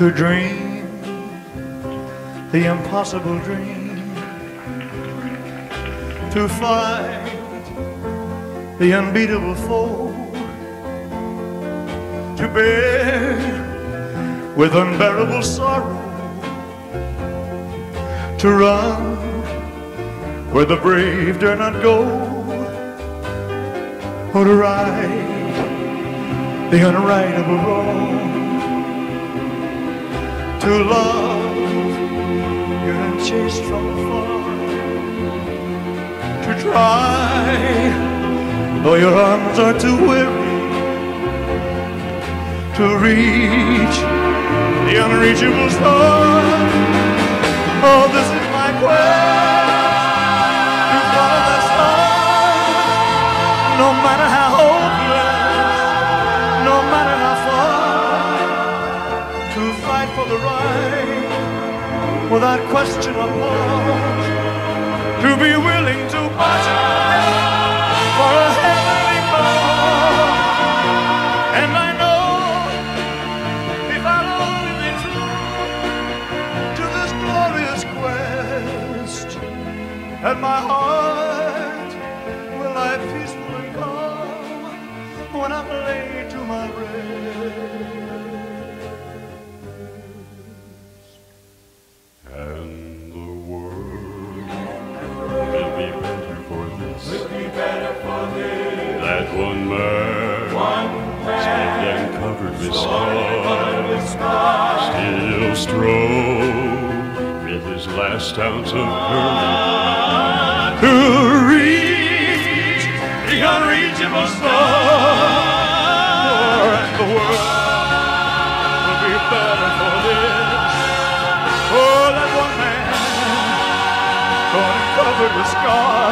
to dream the impossible dream, to fight the unbeatable foe, to bear with unbearable sorrow, to run where the brave dare not go, or to right the unrightable wrong, to love you're from afar, to try though your arms are too weary to reach the unreachable star. Oh, this is my quest fight for the right without question or pause, to be willing to on for a heavenly cause. And I know if I'll only be true to this glorious quest, and my heart will lie peaceful and calm when I'm laid to my rest. Covered with scars, still strove with his last ounce of courage to reach the unreachable star. And the world will be better for. Oh, that one man, covered with scars,